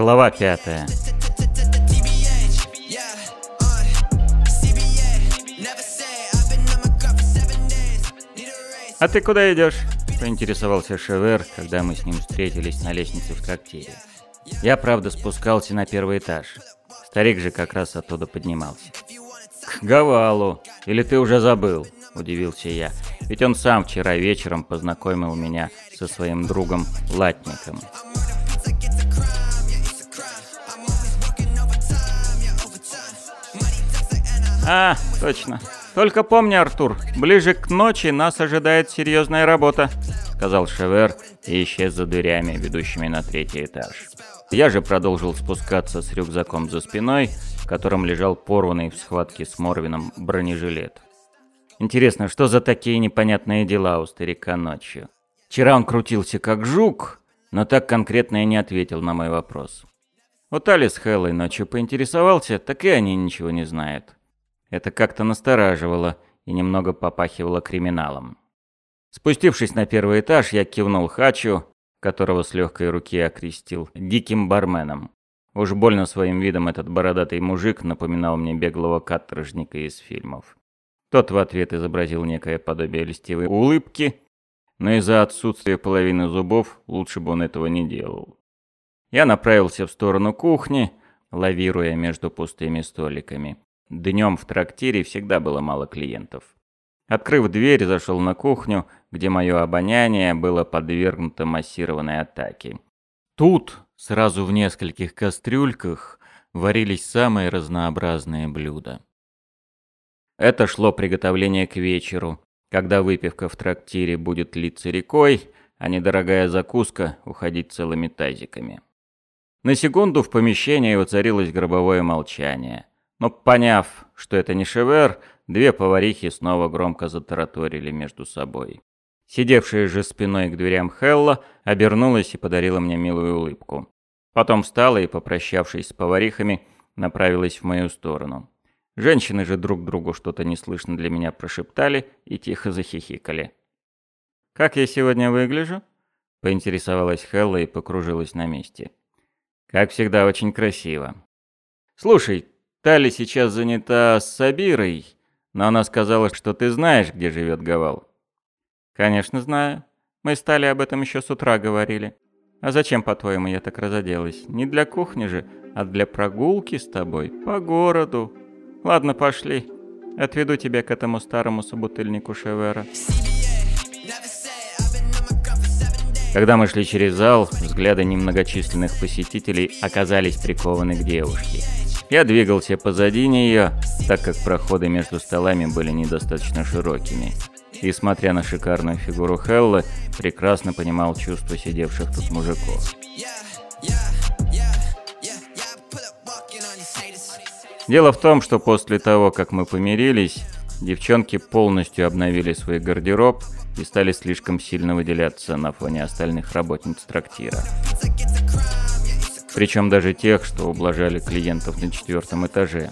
Глава пятая. «А ты куда идешь?» – поинтересовался Шевер, когда мы с ним встретились на лестнице в трактире. Я, правда, спускался на первый этаж. Старик же как раз оттуда поднимался. «К Гавалу! Или ты уже забыл?» – удивился я. Ведь он сам вчера вечером познакомил меня со своим другом Латником. «А, точно. Только помни, Артур, ближе к ночи нас ожидает серьезная работа», — сказал Шевер и исчез за дверями, ведущими на третий этаж. Я же продолжил спускаться с рюкзаком за спиной, в котором лежал порванный в схватке с Морвином бронежилет. Интересно, что за такие непонятные дела у старика ночью? Вчера он крутился как жук, но так конкретно и не ответил на мой вопрос. Вот Али с Хеллой ночью поинтересовался, так и они ничего не знают. Это как-то настораживало и немного попахивало криминалом. Спустившись на первый этаж, я кивнул Хачу, которого с легкой руки окрестил, диким барменом. Уж больно своим видом этот бородатый мужик напоминал мне беглого каторжника из фильмов. Тот в ответ изобразил некое подобие льстивой улыбки, но из-за отсутствия половины зубов лучше бы он этого не делал. Я направился в сторону кухни, лавируя между пустыми столиками. Днем в трактире всегда было мало клиентов. Открыв дверь, зашел на кухню, где мое обоняние было подвергнуто массированной атаке. Тут, сразу в нескольких кастрюльках, варились самые разнообразные блюда. Это шло приготовление к вечеру, когда выпивка в трактире будет литься рекой, а недорогая закуска уходить целыми тазиками. На секунду в помещении воцарилось гробовое молчание. Но поняв, что это не шевер, две поварихи снова громко затараторили между собой. Сидевшая же спиной к дверям Хелла обернулась и подарила мне милую улыбку. Потом встала и, попрощавшись с поварихами, направилась в мою сторону. Женщины же друг другу что-то неслышно для меня прошептали и тихо захихикали. «Как я сегодня выгляжу?» — поинтересовалась Хелла и покружилась на месте. «Как всегда, очень красиво. Слушай, Тали сейчас занята с Сабирой, но она сказала, что ты знаешь, где живет Гавал. Конечно, знаю. Мы с Тали об этом еще с утра говорили. А зачем, по-твоему, я так разоделась? Не для кухни же, а для прогулки с тобой по городу. Ладно, пошли. Отведу тебя к этому старому собутыльнику Шевера. Когда мы шли через зал, взгляды немногочисленных посетителей оказались прикованы к девушке. Я двигался позади нее, так как проходы между столами были недостаточно широкими. И, смотря на шикарную фигуру Хеллы, прекрасно понимал чувства сидевших тут мужиков. Дело в том, что после того, как мы помирились, девчонки полностью обновили свой гардероб и стали слишком сильно выделяться на фоне остальных работниц трактира. Причем даже тех, что ублажали клиентов на четвертом этаже.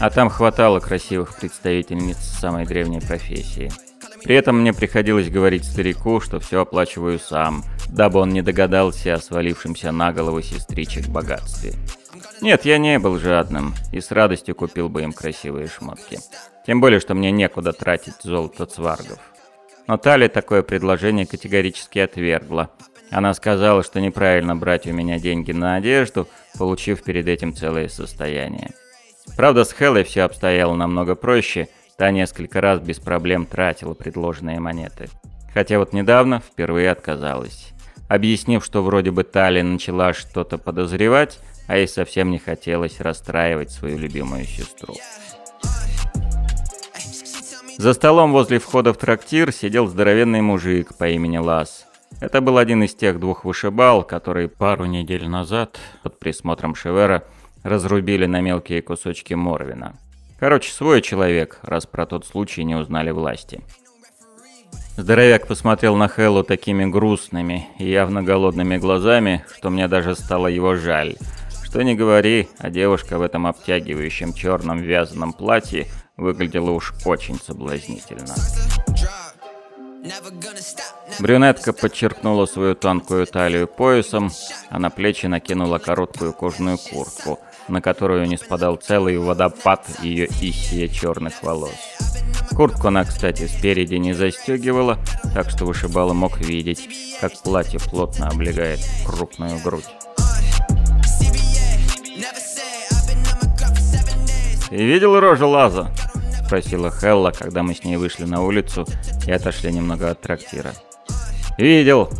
А там хватало красивых представительниц самой древней профессии. При этом мне приходилось говорить старику, что все оплачиваю сам, дабы он не догадался о свалившемся на голову сестричек богатстве. Нет, я не был жадным и с радостью купил бы им красивые шмотки. Тем более, что мне некуда тратить золото цваргов. Но Тали такое предложение категорически отвергла, она сказала, что неправильно брать у меня деньги на одежду, получив перед этим целое состояние. Правда, с Хеллой все обстояло намного проще, та несколько раз без проблем тратила предложенные монеты. Хотя вот недавно впервые отказалась. Объяснив, что вроде бы Тали начала что-то подозревать, а ей совсем не хотелось расстраивать свою любимую сестру. За столом возле входа в трактир сидел здоровенный мужик по имени Лас. Это был один из тех двух вышибал, которые пару недель назад под присмотром Шевера разрубили на мелкие кусочки Морвина. Короче, свой человек, раз про тот случай не узнали власти. Здоровяк посмотрел на Хэллу такими грустными и явно голодными глазами, что мне даже стало его жаль. Что не говори, а девушка в этом обтягивающем черном вязаном платье выглядела уж очень соблазнительно. Брюнетка подчеркнула свою тонкую талию поясом, а на плечи накинула короткую кожаную куртку, на которую не спадал целый водопад ее исия черных волос. Куртку она, кстати, спереди не застегивала, так что вышибала мог видеть, как платье плотно облегает крупную грудь. «Ты видел рожу Лаза?» — спросила Хелла, когда мы с ней вышли на улицу и отошли немного от трактира. «Видел.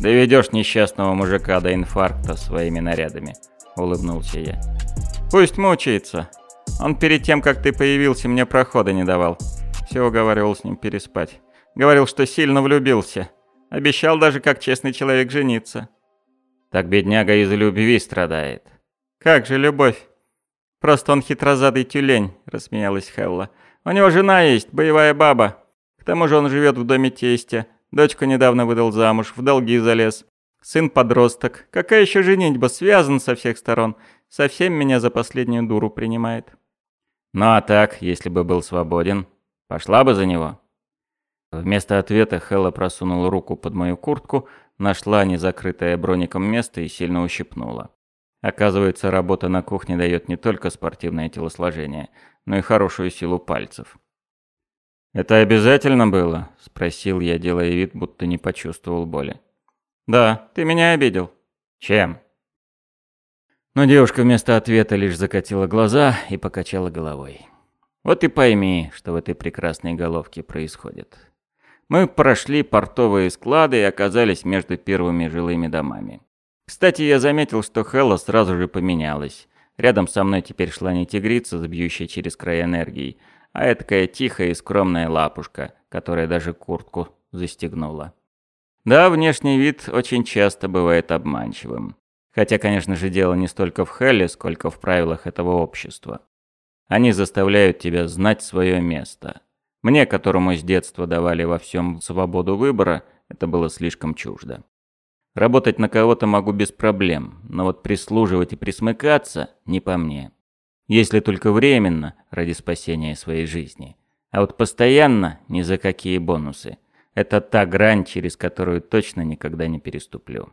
Доведешь несчастного мужика до инфаркта своими нарядами», — улыбнулся я. «Пусть мучается. Он перед тем, как ты появился, мне прохода не давал. Все уговаривал с ним переспать. Говорил, что сильно влюбился. Обещал даже, как честный человек, жениться». «Так бедняга из любви страдает». «Как же любовь? «Просто он хитрозадый тюлень», — рассмеялась Хелла. «У него жена есть, боевая баба. К тому же он живет в доме тестя. Дочку недавно выдал замуж, в долги залез. Сын подросток. Какая еще женитьба? Связан со всех сторон. Совсем меня за последнюю дуру принимает». «Ну а так, если бы был свободен, пошла бы за него?» Вместо ответа Хелла просунула руку под мою куртку, нашла незакрытое броником место и сильно ущипнула. Оказывается, работа на кухне дает не только спортивное телосложение, но и хорошую силу пальцев. «Это обязательно было?» – спросил я, делая вид, будто не почувствовал боли. «Да, ты меня обидел». «Чем?» Но девушка вместо ответа лишь закатила глаза и покачала головой. Вот и пойми, что в этой прекрасной головке происходит. Мы прошли портовые склады и оказались между первыми жилыми домами. Кстати, я заметил, что Хелла сразу же поменялась. Рядом со мной теперь шла не тигрица, забьющая через край энергии, а этакая тихая и скромная лапушка, которая даже куртку застегнула. Да, внешний вид очень часто бывает обманчивым. Хотя, конечно же, дело не столько в Хелле, сколько в правилах этого общества. Они заставляют тебя знать свое место. Мне, которому с детства давали во всем свободу выбора, это было слишком чуждо. Работать на кого-то могу без проблем, но вот прислуживать и присмыкаться не по мне. Если только временно, ради спасения своей жизни. А вот постоянно ни за какие бонусы. Это та грань, через которую точно никогда не переступлю.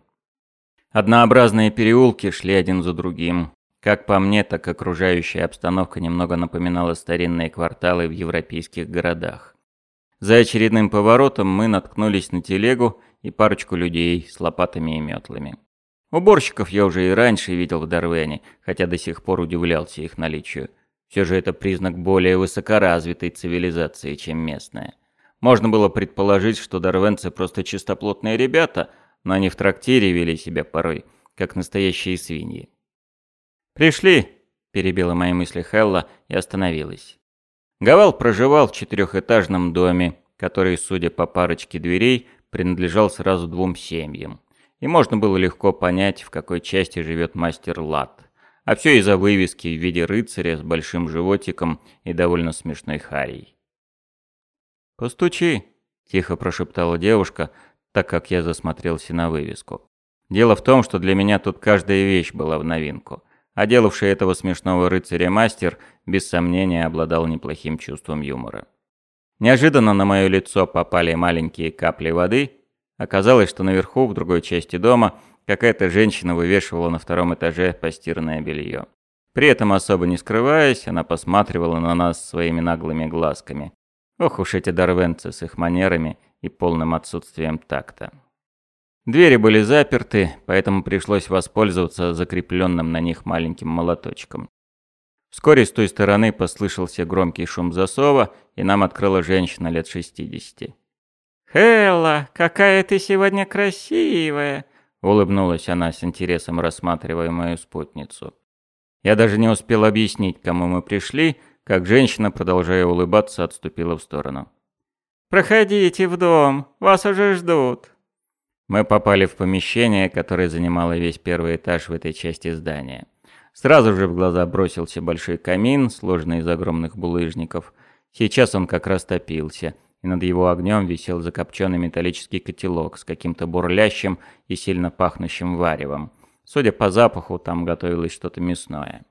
Однообразные переулки шли один за другим. Как по мне, так окружающая обстановка немного напоминала старинные кварталы в европейских городах. За очередным поворотом мы наткнулись на телегу, и парочку людей с лопатами и метлами. Уборщиков я уже и раньше видел в Дарвене, хотя до сих пор удивлялся их наличию. Все же это признак более высокоразвитой цивилизации, чем местная. Можно было предположить, что дарвенцы просто чистоплотные ребята, но они в трактире вели себя порой, как настоящие свиньи. «Пришли!» – перебила мои мысли Хелла и остановилась. Гавал проживал в четырехэтажном доме, который, судя по парочке дверей, принадлежал сразу двум семьям. И можно было легко понять, в какой части живет мастер Лат. А все из-за вывески в виде рыцаря с большим животиком и довольно смешной харей. «Постучи», – тихо прошептала девушка, так как я засмотрелся на вывеску. Дело в том, что для меня тут каждая вещь была в новинку. А делавший этого смешного рыцаря мастер, без сомнения, обладал неплохим чувством юмора. Неожиданно на мое лицо попали маленькие капли воды. Оказалось, что наверху, в другой части дома, какая-то женщина вывешивала на втором этаже постиранное белье. При этом, особо не скрываясь, она посматривала на нас своими наглыми глазками. Ох уж эти дарвенцы с их манерами и полным отсутствием такта. Двери были заперты, поэтому пришлось воспользоваться закрепленным на них маленьким молоточком. Вскоре с той стороны послышался громкий шум засова, и нам открыла женщина лет 60. «Хелла, какая ты сегодня красивая!» — улыбнулась она с интересом, рассматривая мою спутницу. Я даже не успел объяснить, кому мы пришли, как женщина, продолжая улыбаться, отступила в сторону. «Проходите в дом, вас уже ждут». Мы попали в помещение, которое занимало весь первый этаж в этой части здания. Сразу же в глаза бросился большой камин, сложенный из огромных булыжников. Сейчас он как раз топился, и над его огнем висел закопченный металлический котелок с каким-то бурлящим и сильно пахнущим варевом. Судя по запаху, там готовилось что-то мясное.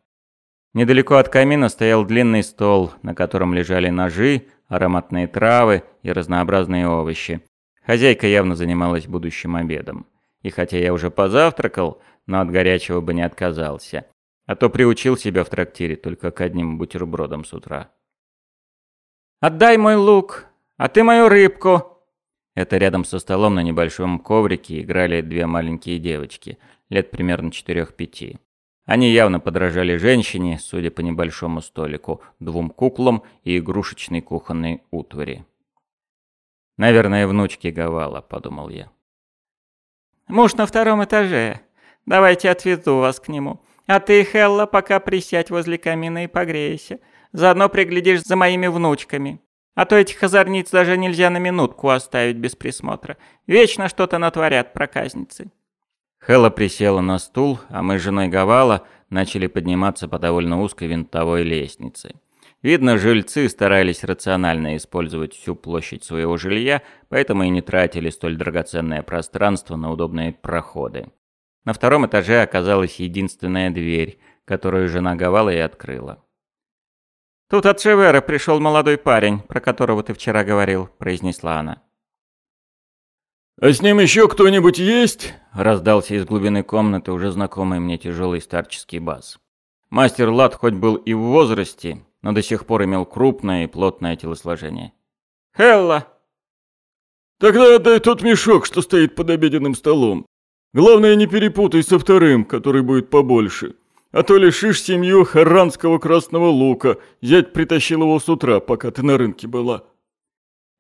Недалеко от камина стоял длинный стол, на котором лежали ножи, ароматные травы и разнообразные овощи. Хозяйка явно занималась будущим обедом. И хотя я уже позавтракал, но от горячего бы не отказался. А то приучил себя в трактире только к одним бутербродам с утра. «Отдай мой лук, а ты мою рыбку!» Это рядом со столом на небольшом коврике играли две маленькие девочки, лет примерно четырех-пяти. Они явно подражали женщине, судя по небольшому столику, двум куклам и игрушечной кухонной утвари. «Наверное, внучки Гавала», — подумал я. «Муж на втором этаже. Давайте отведу вас к нему. А ты, Хелла, пока присядь возле камина и погрейся. Заодно приглядишь за моими внучками. А то этих озорниц даже нельзя на минутку оставить без присмотра. Вечно что-то натворят проказницы». Хелла присела на стул, а мы с женой Гавала начали подниматься по довольно узкой винтовой лестнице. Видно, жильцы старались рационально использовать всю площадь своего жилья, поэтому и не тратили столь драгоценное пространство на удобные проходы. На втором этаже оказалась единственная дверь, которую жена Гавала и открыла. «Тут от Шевера пришел молодой парень, про которого ты вчера говорил», – произнесла она. «А с ним еще кто-нибудь есть?» – раздался из глубины комнаты уже знакомый мне тяжелый старческий бас. Мастер Лад хоть был и в возрасте, но до сих пор имел крупное и плотное телосложение. «Хелла!» «Тогда отдай тот мешок, что стоит под обеденным столом. Главное, не перепутай со вторым, который будет побольше. А то лишишь семью харанского красного лука. Зять притащил его с утра, пока ты на рынке была».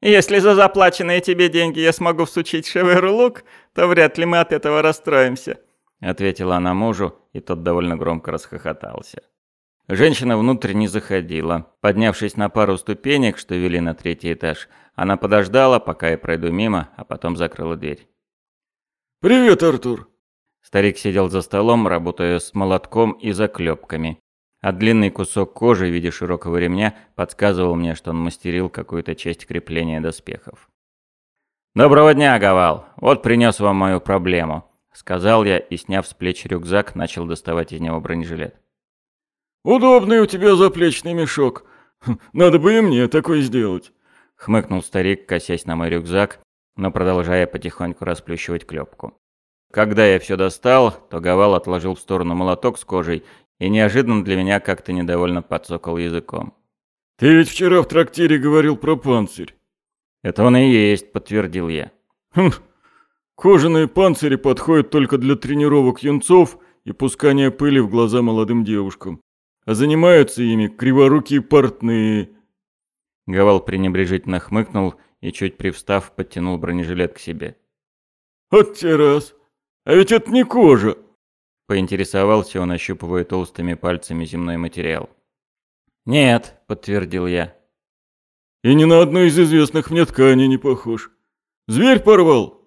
Если за заплаченные тебе деньги я смогу всучить Шеверу лук, то вряд ли мы от этого расстроимся», — ответила она мужу, и тот довольно громко расхохотался. Женщина внутрь не заходила. Поднявшись на пару ступенек, что вели на третий этаж, она подождала, пока я пройду мимо, а потом закрыла дверь. «Привет, Артур!» Старик сидел за столом, работая с молотком и заклепками а длинный кусок кожи в виде широкого ремня подсказывал мне, что он мастерил какую-то часть крепления доспехов. «Доброго дня, Гавал! Вот принес вам мою проблему», — сказал я и, сняв с плеч рюкзак, начал доставать из него бронежилет. «Удобный у тебя заплечный мешок. Хм, надо бы и мне такой сделать», — хмыкнул старик, косясь на мой рюкзак, но продолжая потихоньку расплющивать клепку. Когда я все достал, то Гавал отложил в сторону молоток с кожей и неожиданно для меня как-то недовольно подсокал языком. «Ты ведь вчера в трактире говорил про панцирь». «Это он и есть», — подтвердил я. «Хм, кожаные панцири подходят только для тренировок юнцов и пускания пыли в глаза молодым девушкам. А занимаются ими криворукие портные». Гавал пренебрежительно хмыкнул и, чуть привстав, подтянул бронежилет к себе. «Вот те раз! А ведь это не кожа, Поинтересовался он, ощупывая толстыми пальцами земной материал. «Нет», — подтвердил я. «И ни на одну из известных мне тканей не похож. Зверь порвал?»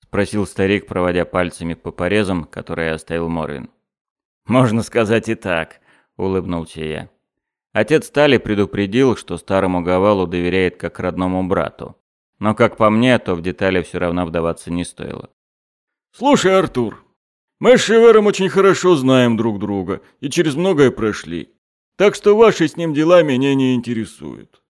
Спросил старик, проводя пальцами по порезам, которые оставил Морвин. «Можно сказать и так», — улыбнулся я. Отец Тали предупредил, что старому Гавалу доверяет как родному брату. Но, как по мне, то в детали все равно вдаваться не стоило. «Слушай, Артур, мы с Шевером очень хорошо знаем друг друга и через многое прошли. Так что ваши с ним дела меня не интересуют.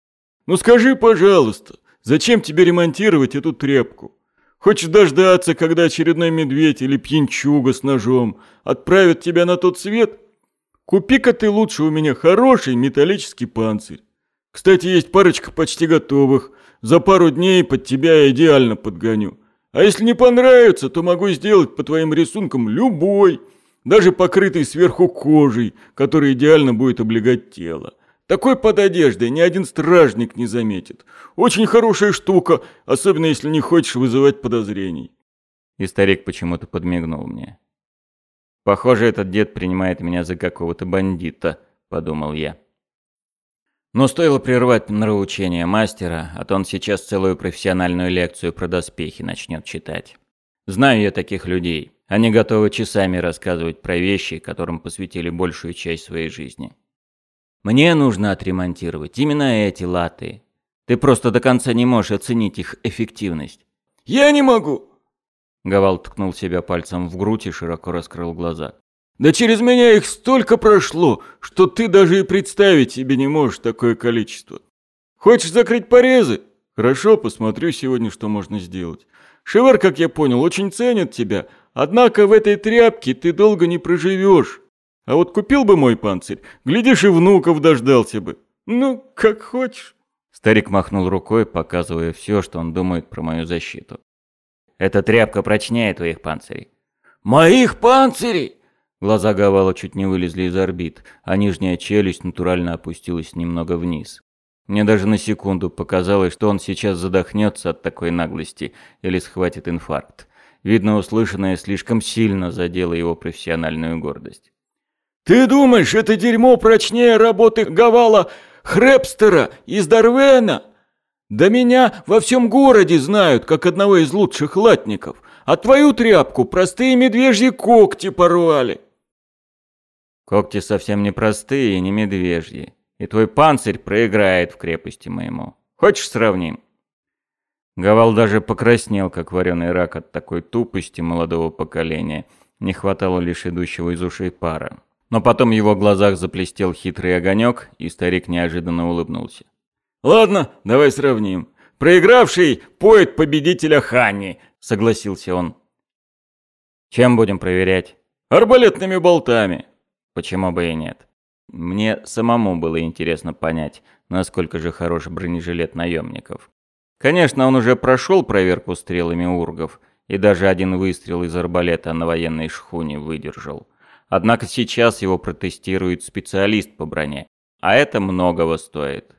Ну скажи, пожалуйста, зачем тебе ремонтировать эту тряпку? Хочешь дождаться, когда очередной медведь или пьянчуга с ножом отправят тебя на тот свет? Купи-ка ты лучше у меня хороший металлический панцирь. Кстати, есть парочка почти готовых. За пару дней под тебя я идеально подгоню. А если не понравится, то могу сделать по твоим рисункам любой, даже покрытый сверху кожей, который идеально будет облегать тело. Такой под одеждой ни один стражник не заметит. Очень хорошая штука, особенно если не хочешь вызывать подозрений. И старик почему-то подмигнул мне. Похоже, этот дед принимает меня за какого-то бандита, подумал я. Но стоило прервать нравоучение мастера, а то он сейчас целую профессиональную лекцию про доспехи начнет читать. Знаю я таких людей. Они готовы часами рассказывать про вещи, которым посвятили большую часть своей жизни. Мне нужно отремонтировать именно эти латы. Ты просто до конца не можешь оценить их эффективность. «Я не могу!» Гавал ткнул себя пальцем в грудь и широко раскрыл глаза. Да через меня их столько прошло, что ты даже и представить себе не можешь такое количество. Хочешь закрыть порезы? Хорошо, посмотрю сегодня, что можно сделать. Шевер, как я понял, очень ценит тебя, однако в этой тряпке ты долго не проживешь. А вот купил бы мой панцирь, глядишь, и внуков дождался бы. Ну, как хочешь. Старик махнул рукой, показывая все, что он думает про мою защиту. Эта тряпка прочнее твоих панцирей. Моих панцирей? Глаза Гавала чуть не вылезли из орбит, а нижняя челюсть натурально опустилась немного вниз. Мне даже на секунду показалось, что он сейчас задохнется от такой наглости или схватит инфаркт. Видно, услышанное слишком сильно задело его профессиональную гордость. «Ты думаешь, это дерьмо прочнее работы Гавала Хрепстера из Дарвена? Да меня во всем городе знают, как одного из лучших латников, а твою тряпку простые медвежьи когти порвали». «Когти совсем не простые и не медвежьи и твой панцирь проиграет в крепости моему. Хочешь сравним?» Гавал даже покраснел, как вареный рак от такой тупости молодого поколения. Не хватало лишь идущего из ушей пара. Но потом в его глазах заплестел хитрый огонек, и старик неожиданно улыбнулся. «Ладно, давай сравним. Проигравший поет победителя Хани», — согласился он. «Чем будем проверять?» «Арбалетными болтами». «Почему бы и нет?» Мне самому было интересно понять, насколько же хорош бронежилет наемников. Конечно, он уже прошел проверку стрелами ургов, и даже один выстрел из арбалета на военной шхуне выдержал. Однако сейчас его протестирует специалист по броне, а это многого стоит.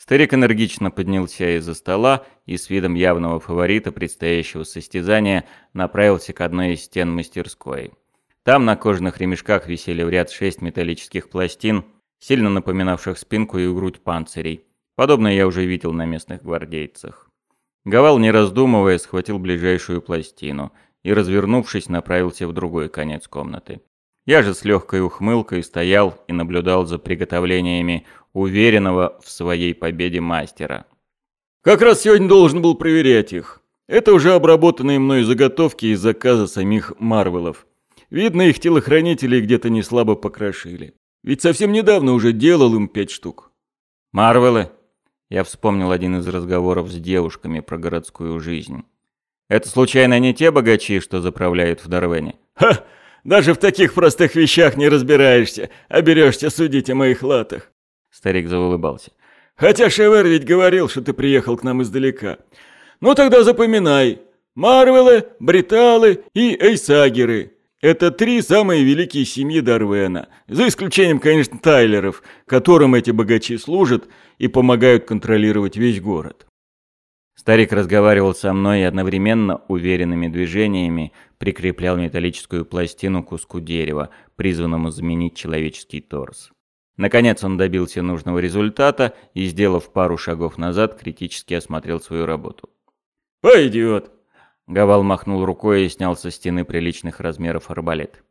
Старик энергично поднялся из-за стола и с видом явного фаворита предстоящего состязания направился к одной из стен мастерской. Там на кожаных ремешках висели в ряд шесть металлических пластин, сильно напоминавших спинку и грудь панцирей. Подобное я уже видел на местных гвардейцах. Гавал, не раздумывая, схватил ближайшую пластину и, развернувшись, направился в другой конец комнаты. Я же с легкой ухмылкой стоял и наблюдал за приготовлениями уверенного в своей победе мастера. «Как раз сегодня должен был проверять их. Это уже обработанные мной заготовки из заказа самих Марвелов. Видно, их телохранители где-то не слабо покрошили. Ведь совсем недавно уже делал им пять штук. Марвелы? Я вспомнил один из разговоров с девушками про городскую жизнь. Это случайно не те богачи, что заправляют в Дарвене? Ха! Даже в таких простых вещах не разбираешься, а берешься судить о моих латах. Старик заулыбался. Хотя Шевер ведь говорил, что ты приехал к нам издалека. Ну тогда запоминай. Марвелы, Бриталы и Эйсагеры. Это три самые великие семьи Дарвена, за исключением, конечно, Тайлеров, которым эти богачи служат и помогают контролировать весь город. Старик разговаривал со мной и одновременно уверенными движениями прикреплял металлическую пластину к куску дерева, призванному заменить человеческий торс. Наконец он добился нужного результата и, сделав пару шагов назад, критически осмотрел свою работу. «Пойдет», Гавал махнул рукой и снял со стены приличных размеров арбалет.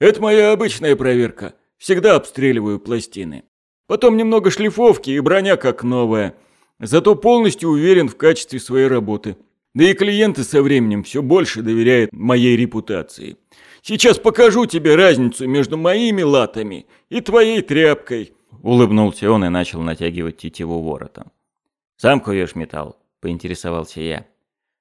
«Это моя обычная проверка. Всегда обстреливаю пластины. Потом немного шлифовки и броня как новая. Зато полностью уверен в качестве своей работы. Да и клиенты со временем все больше доверяют моей репутации. Сейчас покажу тебе разницу между моими латами и твоей тряпкой». Улыбнулся он и начал натягивать тетиву ворота. «Сам куешь металл?» – поинтересовался я.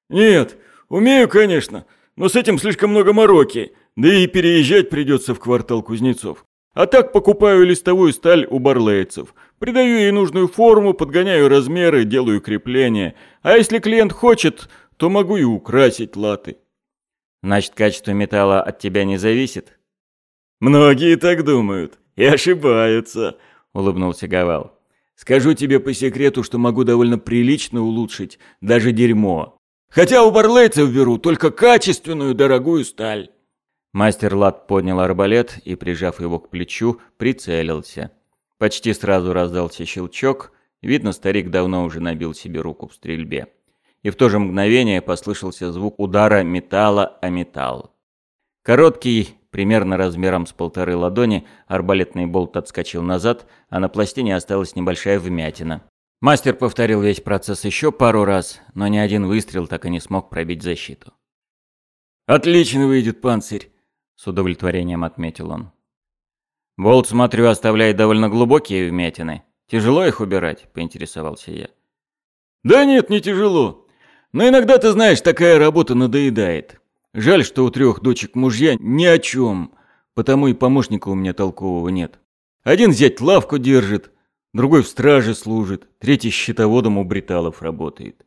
«Нет, Умею, конечно, но с этим слишком много мороки, да и переезжать придется в квартал кузнецов. А так покупаю листовую сталь у барлейцев, придаю ей нужную форму, подгоняю размеры, делаю крепления. А если клиент хочет, то могу и украсить латы. Значит, качество металла от тебя не зависит? Многие так думают и ошибаются, улыбнулся Гавал. Скажу тебе по секрету, что могу довольно прилично улучшить даже дерьмо. Хотя у барлейцев беру только качественную дорогую сталь. Мастер Лат поднял арбалет и, прижав его к плечу, прицелился. Почти сразу раздался щелчок, видно, старик давно уже набил себе руку в стрельбе. И в то же мгновение послышался звук удара металла о металл. Короткий, примерно размером с полторы ладони, арбалетный болт отскочил назад, а на пластине осталась небольшая вмятина. Мастер повторил весь процесс еще пару раз, но ни один выстрел так и не смог пробить защиту. «Отлично выйдет панцирь», — с удовлетворением отметил он. «Болт, смотрю, оставляет довольно глубокие вмятины. Тяжело их убирать?» — поинтересовался я. Да нет, не тяжело. Но иногда, ты знаешь, такая работа надоедает. Жаль, что у трех дочек мужья ни о чем, потому и помощника у меня толкового нет. Один зять лавку держит, другой в страже служит, третий счетоводом у бриталов работает.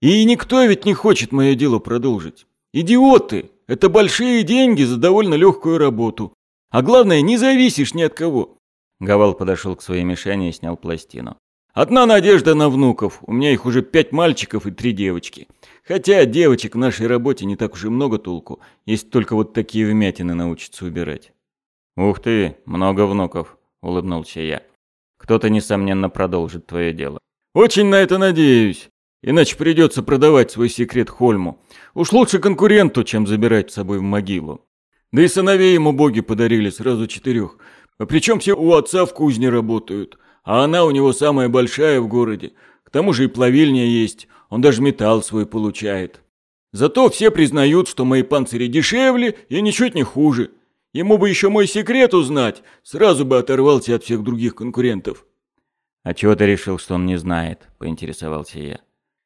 И никто ведь не хочет мое дело продолжить. Идиоты! Это большие деньги за довольно легкую работу. А главное, не зависишь ни от кого. Гавал подошел к своей мишени и снял пластину. Одна надежда на внуков. У меня их уже пять мальчиков и три девочки. Хотя девочек в нашей работе не так уж и много толку, если только вот такие вмятины научатся убирать. «Ух ты, много внуков», — улыбнулся я. «Кто-то, несомненно, продолжит твое дело». «Очень на это надеюсь. Иначе придется продавать свой секрет Хольму. Уж лучше конкуренту, чем забирать с собой в могилу. Да и сыновей ему боги подарили сразу четырех. А причем все у отца в кузне работают, а она у него самая большая в городе. К тому же и плавильня есть, он даже металл свой получает. Зато все признают, что мои панцири дешевле и ничуть не хуже. Ему бы еще мой секрет узнать, сразу бы оторвался от всех других конкурентов. «А чего ты решил, что он не знает?» – поинтересовался я.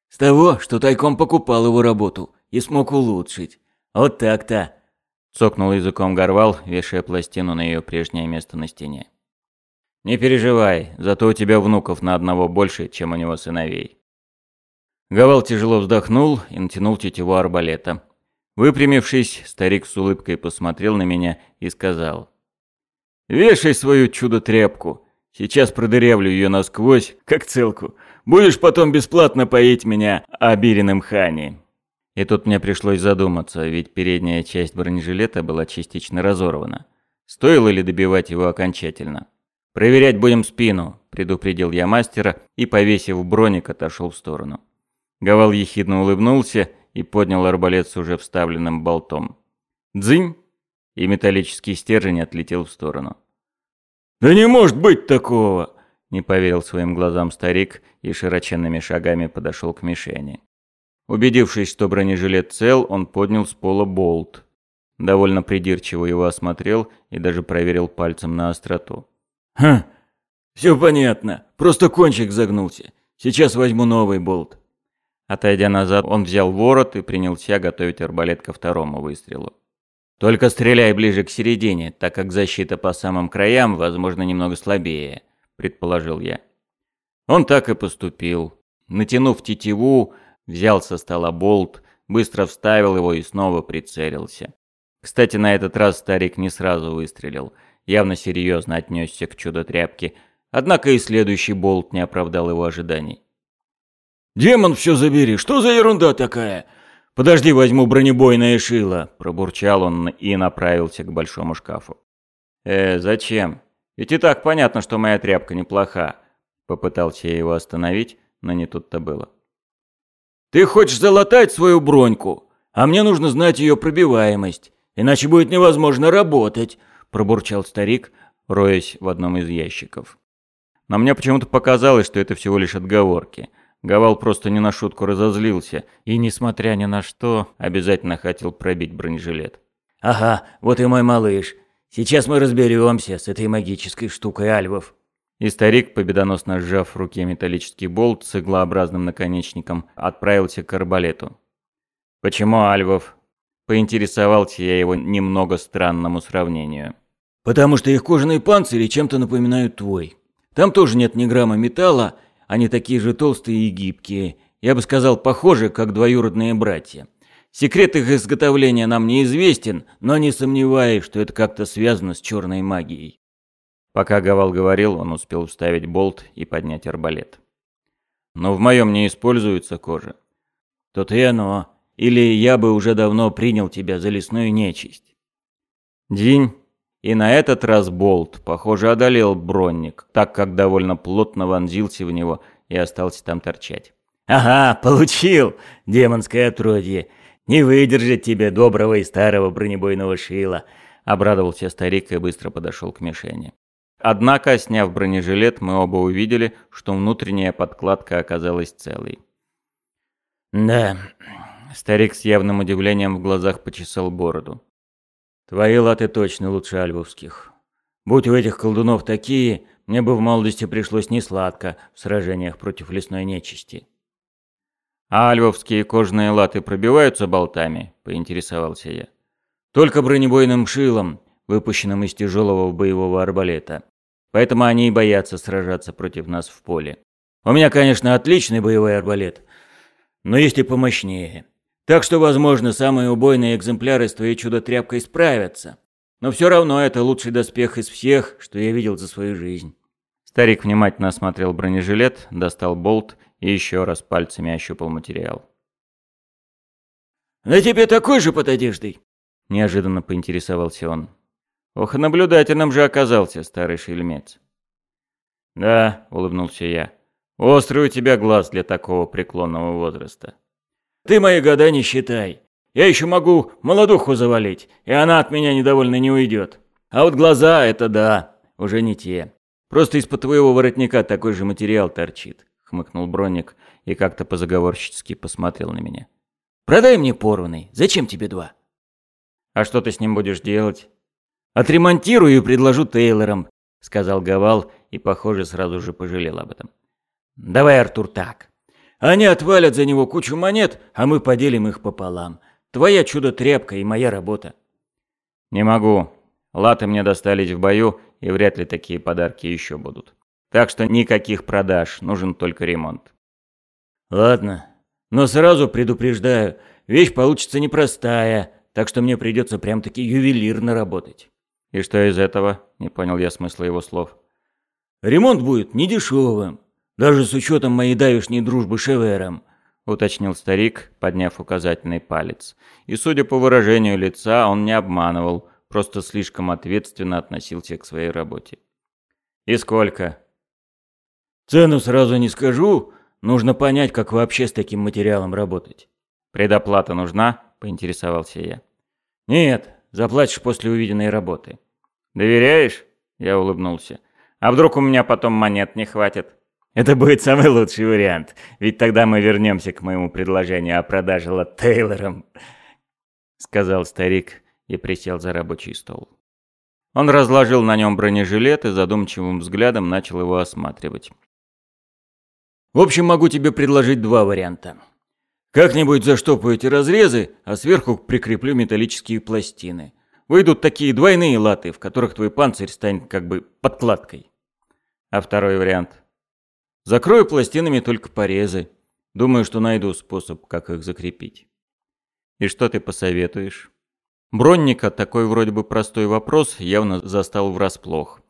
С того, что тайком покупал его работу и смог улучшить. Вот так-то. Цокнул языком горвал, вешая пластину на ее прежнее место на стене. «Не переживай, зато у тебя внуков на одного больше, чем у него сыновей». Гавал тяжело вздохнул и натянул тетиву арбалета. Выпрямившись, старик с улыбкой посмотрел на меня и сказал. «Вешай свою чудо-тряпку. Сейчас продырявлю ее насквозь, как целку. Будешь потом бесплатно поить меня обиренным хани». И тут мне пришлось задуматься, ведь передняя часть бронежилета была частично разорвана. Стоило ли добивать его окончательно? «Проверять будем спину», – предупредил я мастера и, повесив броник, отошел в сторону. Гавал ехидно улыбнулся и поднял арбалет с уже вставленным болтом. «Дзынь!» И металлический стержень отлетел в сторону. «Да не может быть такого!» Не поверил своим глазам старик и широченными шагами подошел к мишени. Убедившись, что бронежилет цел, он поднял с пола болт. Довольно придирчиво его осмотрел и даже проверил пальцем на остроту. «Хм, все понятно. Просто кончик загнулся. Сейчас возьму новый болт». Отойдя назад, он взял ворот и принялся готовить арбалет ко второму выстрелу. «Только стреляй ближе к середине, так как защита по самым краям, возможно, немного слабее предположил я. Он так и поступил. Натянув тетиву, взял со стола болт, быстро вставил его и снова прицелился. Кстати, на этот раз старик не сразу выстрелил, явно серьезно отнесся к чудо-тряпке, однако и следующий болт не оправдал его ожиданий. «Демон, все забери, что за ерунда такая? Подожди, возьму бронебойное шило», – пробурчал он и направился к большому шкафу. «Э, зачем?» Ведь и так понятно, что моя тряпка неплоха. Попытался я его остановить, но не тут-то было. Ты хочешь залатать свою броньку, а мне нужно знать ее пробиваемость, иначе будет невозможно работать, пробурчал старик, роясь в одном из ящиков. Но мне почему-то показалось, что это всего лишь отговорки. Гавал просто не на шутку разозлился и, несмотря ни на что, обязательно хотел пробить бронежилет. «Ага, вот и мой малыш. Сейчас мы разберемся с этой магической штукой альвов». И старик, победоносно сжав в руке металлический болт с иглообразным наконечником, отправился к арбалету. «Почему альвов?» Поинтересовался я его немного странному сравнению. «Потому что их кожаные панцири чем-то напоминают твой. Там тоже нет ни грамма металла, они такие же толстые и гибкие. Я бы сказал, похожи, как двоюродные братья. Секрет их изготовления нам неизвестен, но не сомневаюсь, что это как-то связано с черной магией. Пока Гавал говорил, он успел вставить болт и поднять арбалет. Но в моем не используется кожа. То-то и оно. Или я бы уже давно принял тебя за лесную нечисть. День. И на этот раз болт, похоже, одолел бронник, так как довольно плотно вонзился в него и остался там торчать. «Ага, получил, демонское отродье. Не выдержит тебе доброго и старого бронебойного шила», — обрадовался старик и быстро подошел к мишени. Однако, сняв бронежилет, мы оба увидели, что внутренняя подкладка оказалась целой. «Да», — старик с явным удивлением в глазах почесал бороду. «Твои латы точно лучше альвовских. Будь у этих колдунов такие, мне бы в молодости пришлось несладко в сражениях против лесной нечисти». «А альвовские кожаные латы пробиваются болтами?» – поинтересовался я. «Только бронебойным шилом, выпущенным из тяжелого боевого арбалета. Поэтому они и боятся сражаться против нас в поле. У меня, конечно, отличный боевой арбалет, но есть и помощнее. Так что, возможно, самые убойные экземпляры с твоей чудо-тряпкой справятся. Но все равно это лучший доспех из всех, что я видел за свою жизнь». Старик внимательно осмотрел бронежилет, достал болт и еще раз пальцами ощупал материал. «На тебе такой же под одеждой?» – неожиданно поинтересовался он. Ох, наблюдательным же оказался старый шельмец. «Да», – улыбнулся я, – «острый у тебя глаз для такого преклонного возраста». «Ты мои года не считай. Я еще могу молодуху завалить, и она от меня недовольно не уйдет. А вот глаза – это да, уже не те. Просто из-под твоего воротника такой же материал торчит хмыкнул Бронник и как-то позаговорщически посмотрел на меня. «Продай мне порванный. Зачем тебе два?» «А что ты с ним будешь делать?» «Отремонтирую и предложу Тейлорам», — сказал Гавал и, похоже, сразу же пожалел об этом. «Давай, Артур, так. Они отвалят за него кучу монет, а мы поделим их пополам. Твоя чудо-тряпка и моя работа». «Не могу. Латы мне достались в бою, и вряд ли такие подарки еще будут. Так что никаких продаж, нужен только ремонт. Ладно, но сразу предупреждаю, вещь получится непростая, так что мне придется прям-таки ювелирно работать. И что из этого? Не понял я смысла его слов. Ремонт будет недешевым, даже с учетом моей давешней дружбы с Шевером, уточнил старик, подняв указательный палец. И судя по выражению лица, он не обманывал, просто слишком ответственно относился к своей работе. «И сколько?» Цену сразу не скажу, нужно понять, как вообще с таким материалом работать. Предоплата нужна? Поинтересовался я. Нет, заплатишь после увиденной работы. Доверяешь? Я улыбнулся. А вдруг у меня потом монет не хватит? Это будет самый лучший вариант, ведь тогда мы вернемся к моему предложению о продаже лот Тейлором, сказал старик и присел за рабочий стол. Он разложил на нем бронежилет и задумчивым взглядом начал его осматривать. В общем, могу тебе предложить два варианта. Как-нибудь заштопаю эти разрезы, а сверху прикреплю металлические пластины. Выйдут такие двойные латы, в которых твой панцирь станет как бы подкладкой. А второй вариант? Закрою пластинами только порезы. Думаю, что найду способ, как их закрепить. И что ты посоветуешь? Бронника такой вроде бы простой вопрос явно застал врасплох.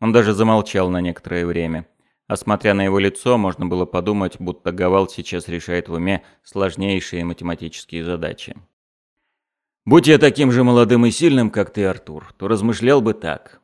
Он даже замолчал на некоторое время. А смотря на его лицо, можно было подумать, будто Гавал сейчас решает в уме сложнейшие математические задачи. «Будь я таким же молодым и сильным, как ты, Артур, то размышлял бы так.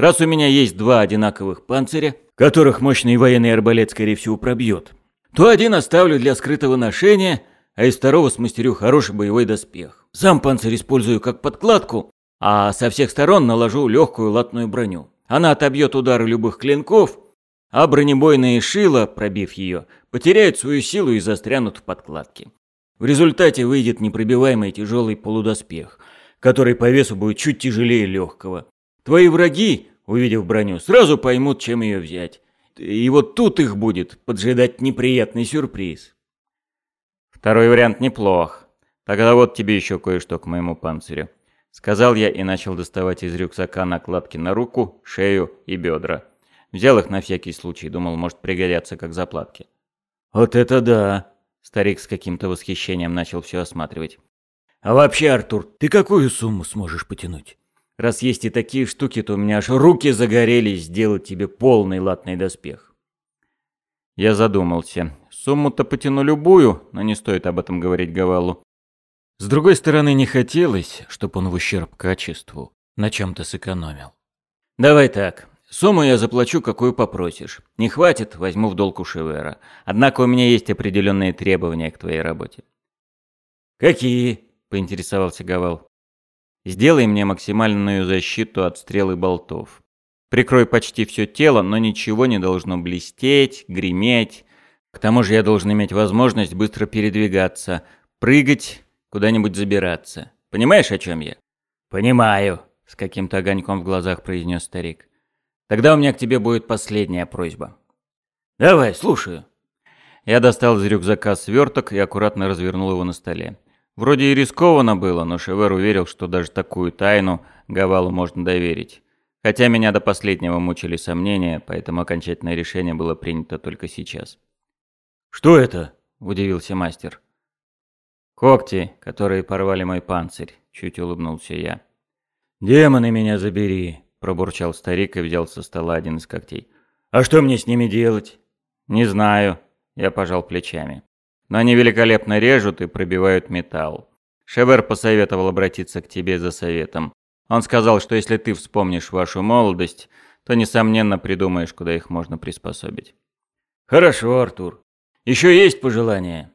Раз у меня есть два одинаковых панциря, которых мощный военный арбалет, скорее всего, пробьет, то один оставлю для скрытого ношения, а из второго смастерю хороший боевой доспех. Сам панцирь использую как подкладку, а со всех сторон наложу легкую латную броню. Она отобьет удары любых клинков – а бронебойные шила, пробив ее, потеряют свою силу и застрянут в подкладке. В результате выйдет непробиваемый тяжелый полудоспех, который по весу будет чуть тяжелее легкого. Твои враги, увидев броню, сразу поймут, чем ее взять. И вот тут их будет поджидать неприятный сюрприз. Второй вариант неплох. Тогда вот тебе еще кое-что к моему панцирю. Сказал я и начал доставать из рюкзака накладки на руку, шею и бедра. Взял их на всякий случай, думал, может пригодятся как заплатки. «Вот это да!» Старик с каким-то восхищением начал все осматривать. «А вообще, Артур, ты какую сумму сможешь потянуть? Раз есть и такие штуки, то у меня аж руки загорелись сделать тебе полный латный доспех». Я задумался. Сумму-то потяну любую, но не стоит об этом говорить Гавалу. С другой стороны, не хотелось, чтобы он в ущерб качеству на чем-то сэкономил. «Давай так. Сумму я заплачу, какую попросишь. Не хватит, возьму в долг у Шевера. Однако у меня есть определенные требования к твоей работе. Какие? поинтересовался Гавал. Сделай мне максимальную защиту от стрел и болтов. Прикрой почти все тело, но ничего не должно блестеть, греметь. К тому же я должен иметь возможность быстро передвигаться, прыгать, куда-нибудь забираться. Понимаешь, о чем я? Понимаю, с каким-то огоньком в глазах произнес старик. Тогда у меня к тебе будет последняя просьба. Давай, слушаю. Я достал из рюкзака сверток и аккуратно развернул его на столе. Вроде и рискованно было, но Шевер уверил, что даже такую тайну Гавалу можно доверить. Хотя меня до последнего мучили сомнения, поэтому окончательное решение было принято только сейчас. «Что это?» – удивился мастер. «Когти, которые порвали мой панцирь», – чуть улыбнулся я. «Демоны меня забери», – пробурчал старик и взял со стола один из когтей. «А что мне с ними делать?» «Не знаю», – я пожал плечами. «Но они великолепно режут и пробивают металл. Шевер посоветовал обратиться к тебе за советом. Он сказал, что если ты вспомнишь вашу молодость, то, несомненно, придумаешь, куда их можно приспособить. Хорошо, Артур. Еще есть пожелания?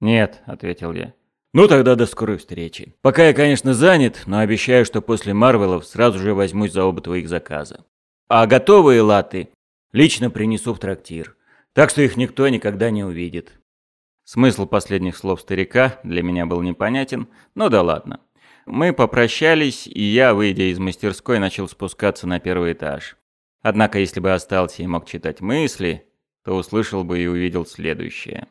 Нет, ответил я. Ну тогда до скорой встречи. Пока я, конечно, занят, но обещаю, что после Марвелов сразу же возьмусь за оба твоих заказа. А готовые латы лично принесу в трактир. Так что их никто никогда не увидит. Смысл последних слов старика для меня был непонятен, но да ладно. Мы попрощались, и я, выйдя из мастерской, начал спускаться на первый этаж. Однако, если бы остался и мог читать мысли, то услышал бы и увидел следующее.